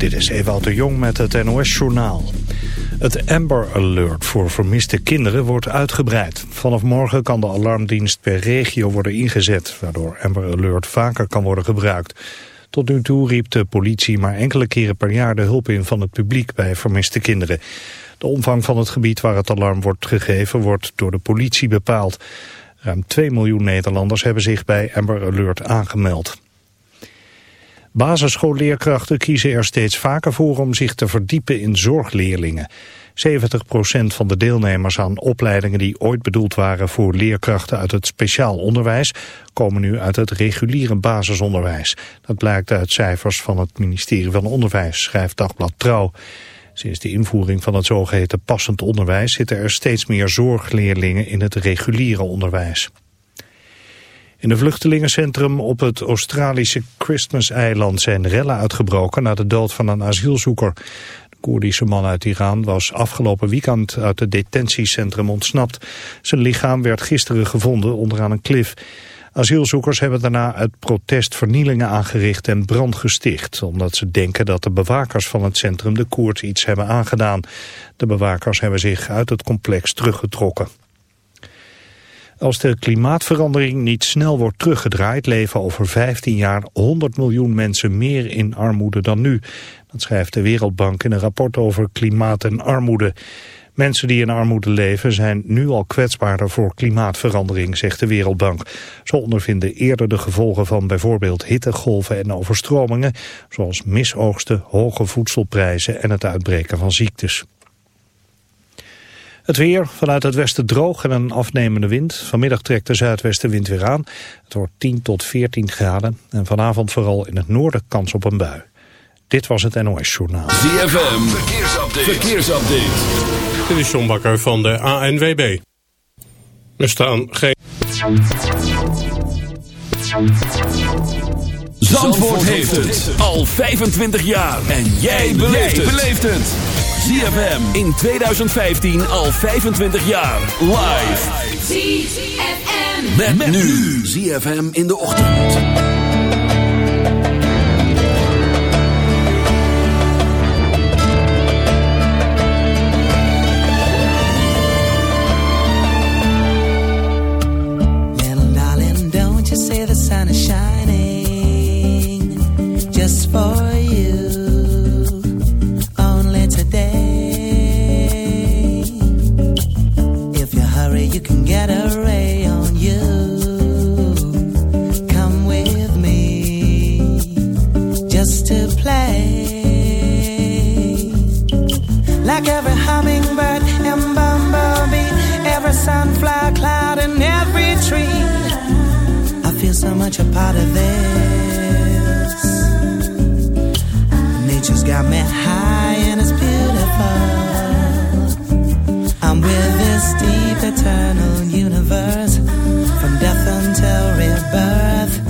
Dit is Ewout de Jong met het NOS-journaal. Het Amber Alert voor vermiste kinderen wordt uitgebreid. Vanaf morgen kan de alarmdienst per regio worden ingezet... waardoor Amber Alert vaker kan worden gebruikt. Tot nu toe riep de politie maar enkele keren per jaar de hulp in van het publiek bij vermiste kinderen. De omvang van het gebied waar het alarm wordt gegeven wordt door de politie bepaald. Ruim 2 miljoen Nederlanders hebben zich bij Amber Alert aangemeld. Basisschoolleerkrachten kiezen er steeds vaker voor om zich te verdiepen in zorgleerlingen. 70% van de deelnemers aan opleidingen die ooit bedoeld waren voor leerkrachten uit het speciaal onderwijs, komen nu uit het reguliere basisonderwijs. Dat blijkt uit cijfers van het ministerie van Onderwijs, schrijft Dagblad Trouw. Sinds de invoering van het zogeheten passend onderwijs zitten er steeds meer zorgleerlingen in het reguliere onderwijs. In een vluchtelingencentrum op het Australische Christmas-eiland zijn rellen uitgebroken na de dood van een asielzoeker. De Koerdische man uit Iran was afgelopen weekend uit het detentiecentrum ontsnapt. Zijn lichaam werd gisteren gevonden onderaan een klif. Asielzoekers hebben daarna uit protest vernielingen aangericht en brand gesticht, omdat ze denken dat de bewakers van het centrum de Koerd iets hebben aangedaan. De bewakers hebben zich uit het complex teruggetrokken. Als de klimaatverandering niet snel wordt teruggedraaid... leven over 15 jaar 100 miljoen mensen meer in armoede dan nu. Dat schrijft de Wereldbank in een rapport over klimaat en armoede. Mensen die in armoede leven zijn nu al kwetsbaarder voor klimaatverandering, zegt de Wereldbank. Ze ondervinden eerder de gevolgen van bijvoorbeeld hittegolven en overstromingen, zoals misoogsten, hoge voedselprijzen en het uitbreken van ziektes. Het weer, vanuit het westen droog en een afnemende wind. Vanmiddag trekt de zuidwestenwind weer aan. Het wordt 10 tot 14 graden. En vanavond vooral in het noorden kans op een bui. Dit was het NOS Journaal. ZFM, verkeersupdate. verkeersupdate. Dit is John Bakker van de ANWB. Er staan geen... Zandvoort heeft het al 25 jaar. En jij beleeft het. ZFM in 2015 al 25 jaar. Live. ZFM. Met, met nu. ZFM in de ochtend. Little darling, don't you say the sun is shining just for so much a part of this. Nature's got me high and it's beautiful. I'm with this deep eternal universe from death until rebirth.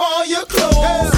If only you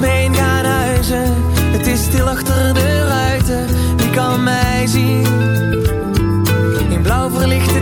eens mee huizen. Het is stil achter de ruiten, wie kan mij zien? In blauw verlichte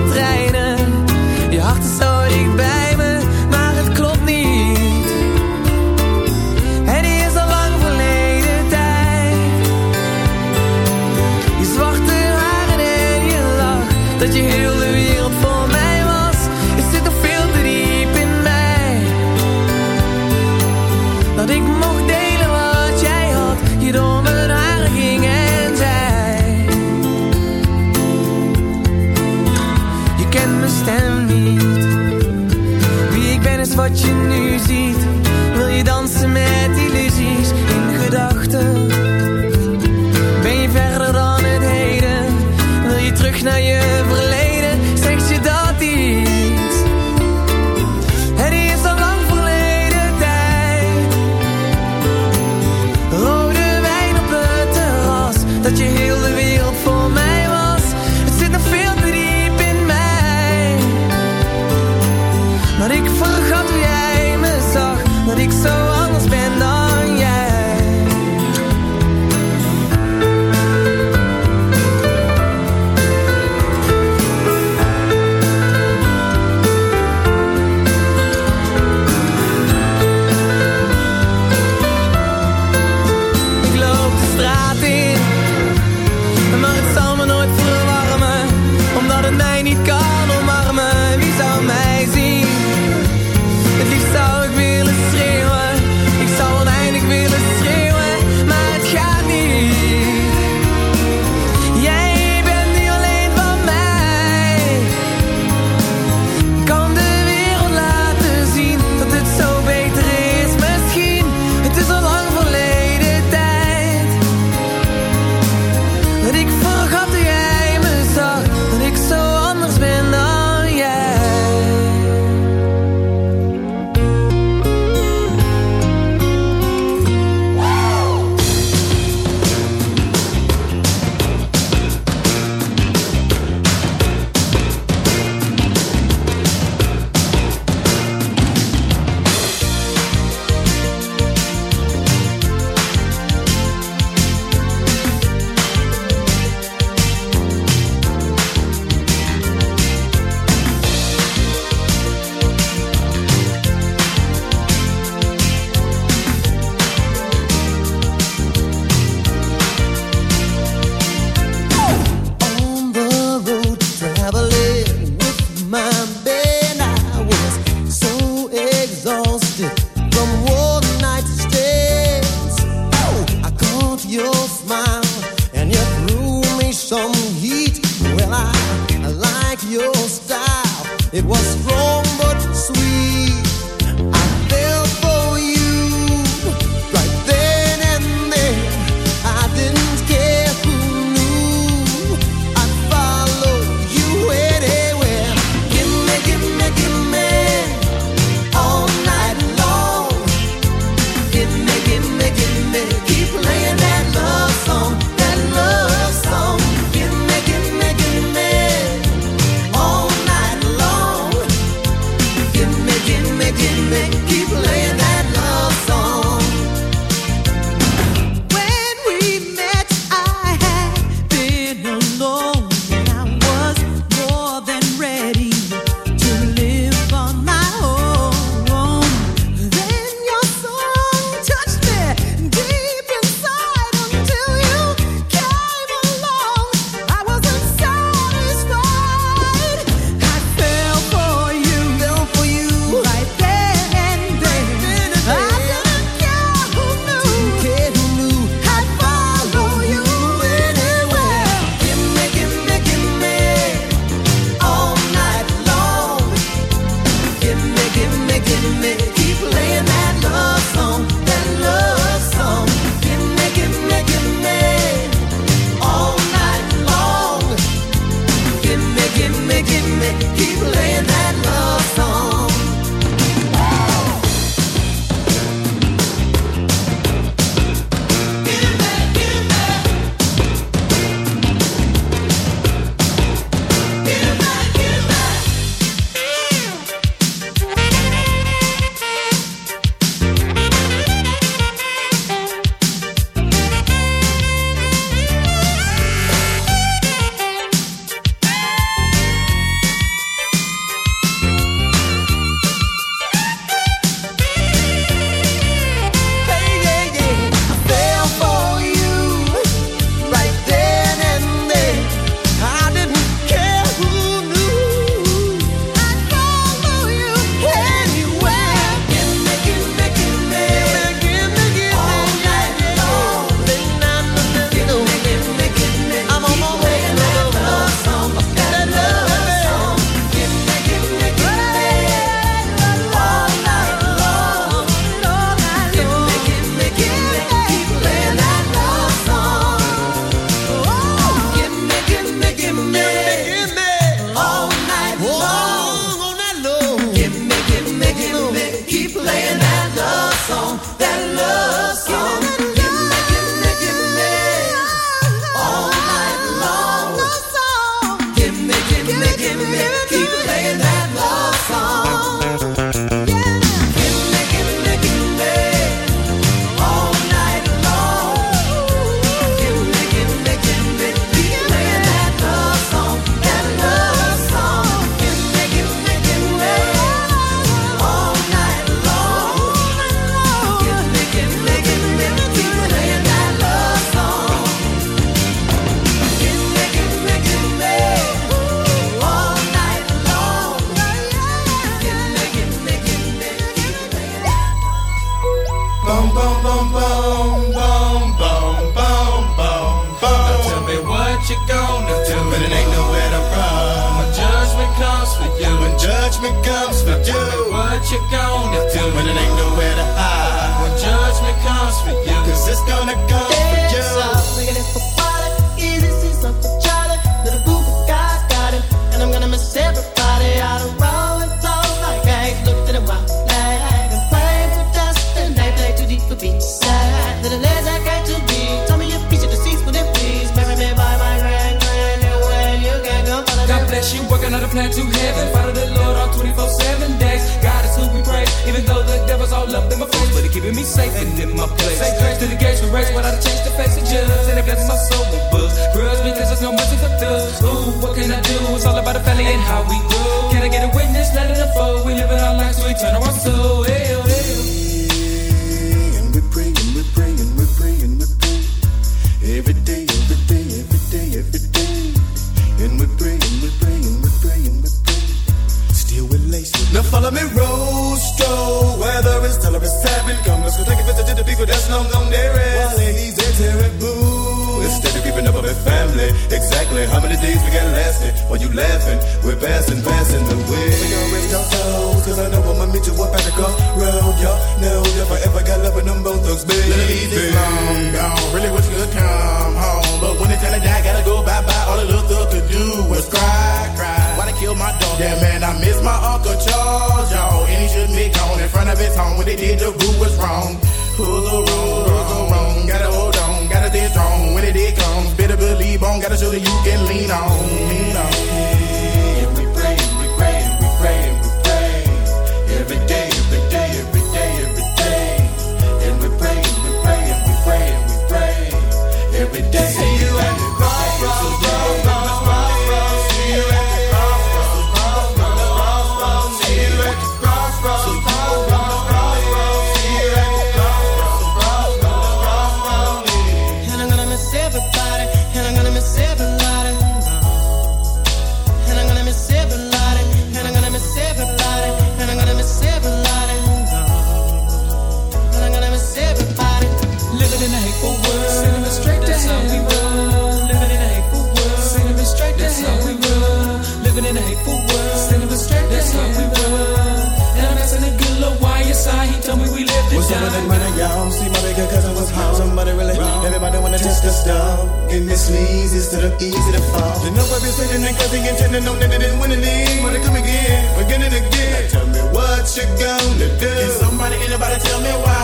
penny for work. Sending a straight That's how we were. And I'm asking a good little why inside. He told me we lived in time. What's y'all? See my bigger cousin was home. Somebody really wrong. Everybody wanna test us down. Give me sneezes to the easy to fall. Then nobody's sitting in cause he intended no that didn't win any. Wanna come again, again and again. Now tell me what you gonna do. Can somebody, anybody tell me why?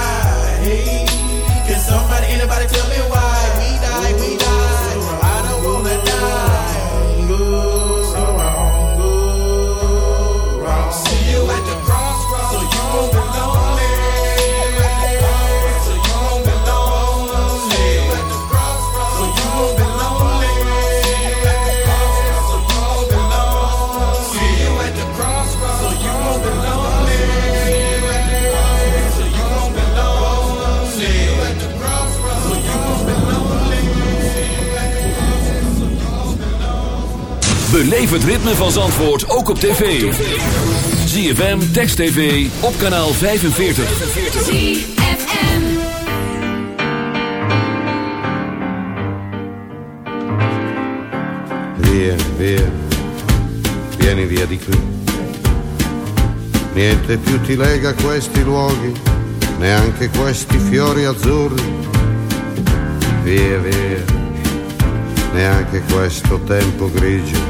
Hey. Can somebody, anybody tell me why? We die, we die. Beleef het ritme van Zandvoort ook op tv. ZFM, Text TV, op kanaal 45. ZFM Via, via, vieni via di qui. Niente più ti lega questi luoghi, neanche questi fiori azzurri. Via, via, neanche questo tempo grigio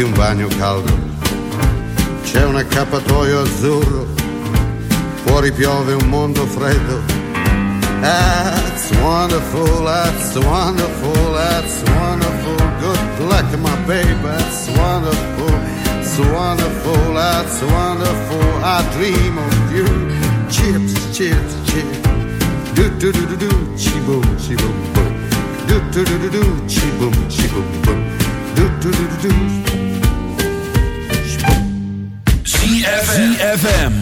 Fatti un bagno caldo. C'è un accappatoio azzurro, fuori piove un mondo freddo. That's wonderful, that's wonderful, that's wonderful. Good luck, my baby, that's wonderful, it's wonderful, that's wonderful. I dream of you. Chips, chips, chips. Do do do do do, chi boom, chi boom. Do do do do do, chi boom, chi boom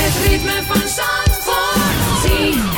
Het ritme van Zandvoort. zien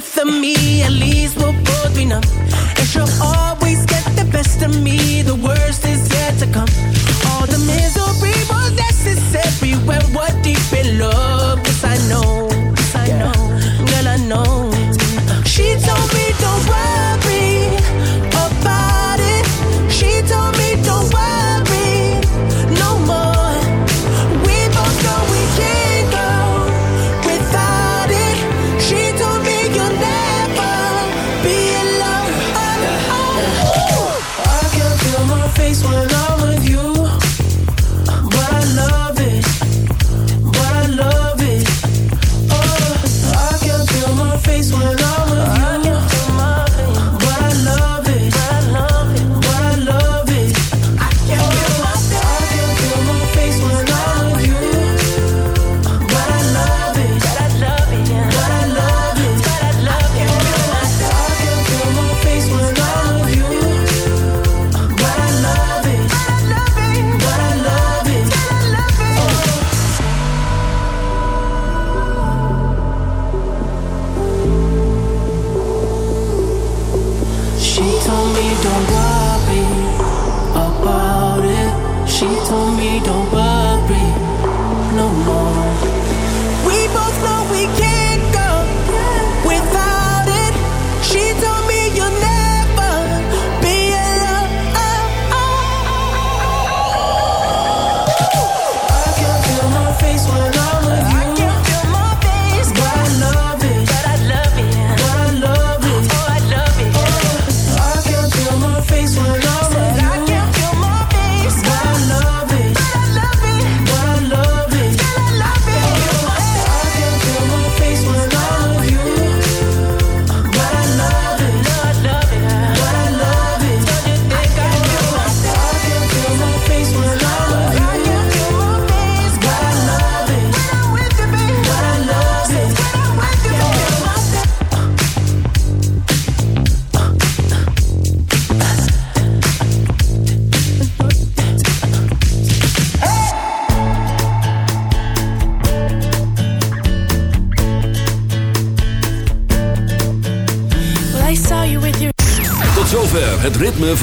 death of me, at least we'll both be numb. And she'll always get the best of me, the worst is yet to come. All the misery was necessary when we're deep in love. Cause I know, cause I know, girl, I know. She told me, don't worry.